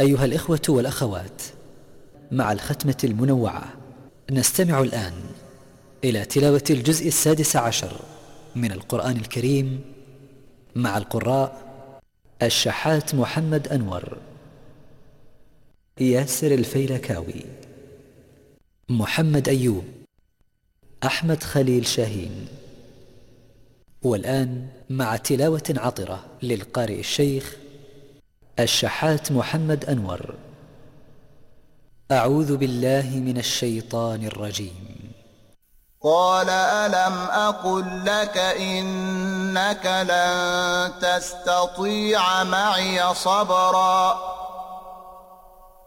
أيها الإخوة والأخوات مع الختمة المنوعة نستمع الآن إلى تلاوة الجزء السادس عشر من القرآن الكريم مع القراء الشحات محمد أنور ياسر الفيلكاوي محمد أيوب أحمد خليل شاهين. والآن مع تلاوة عطرة للقارئ الشيخ الشحات محمد أنور. أعوذ بالله من الشيطان الرجيم. قال ألم أقل لك إنك لن تستطيع معي صبرا؟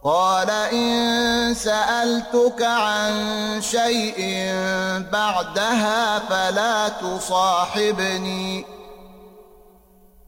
قال إن سألتك عن شيء بعدها فلا تصاحبني.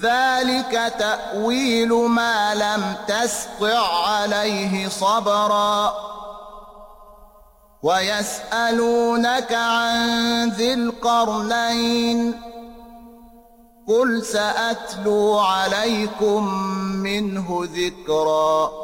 ذلك تأويل ما لم تسطع عليه صبرا ويسألونك عن ذي القرنين قل سأتلو عليكم منه ذكرًا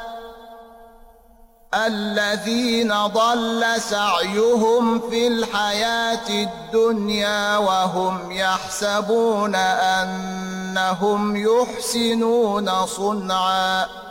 الذين ضل سعيهم في الحياة الدنيا وهم يحسبون أنهم يحسنون صنعاً.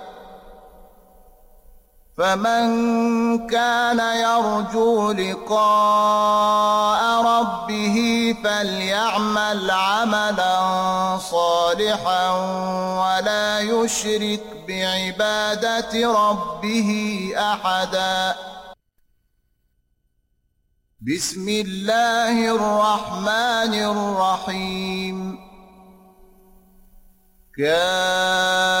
فمن كان يرجو لقاء ربه فليعمل عملا صالحا ولا يشرك بعبادة ربه أحدا. بسم الله الرحمن الرحيم. كان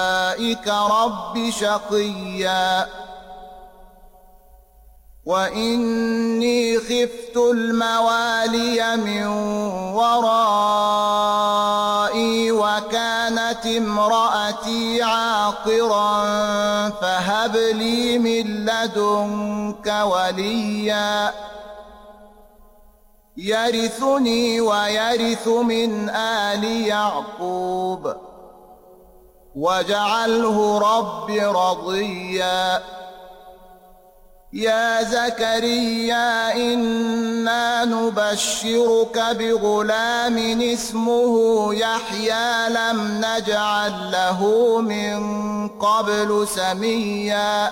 عبادك رب شقيا. وإني خفت الموالي من ورائي وكانت امرأتي عاقرا فهب لي من لدنك وليا. يرثني ويرث من آل يعقوب. وجعله رب رضيا يا زكريا إنا نبشرك بغلام اسمه يحيى لم نجعل له من قبل سميا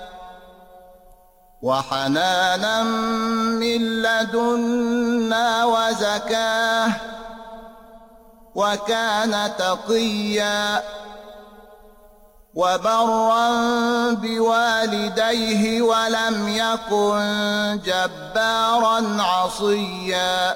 وحنانا من لدنا وزكاة وكان تقيا وبرا بوالديه ولم يكن جبارا عصيا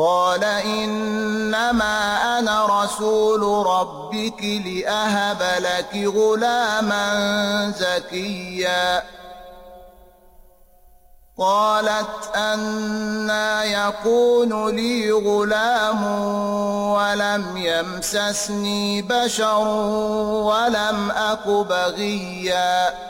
قال إنما أنا رسول ربك لأهب لك غلاما زكيا. قالت أنا يكون لي غلام ولم يمسسني بشر ولم أك بغيا.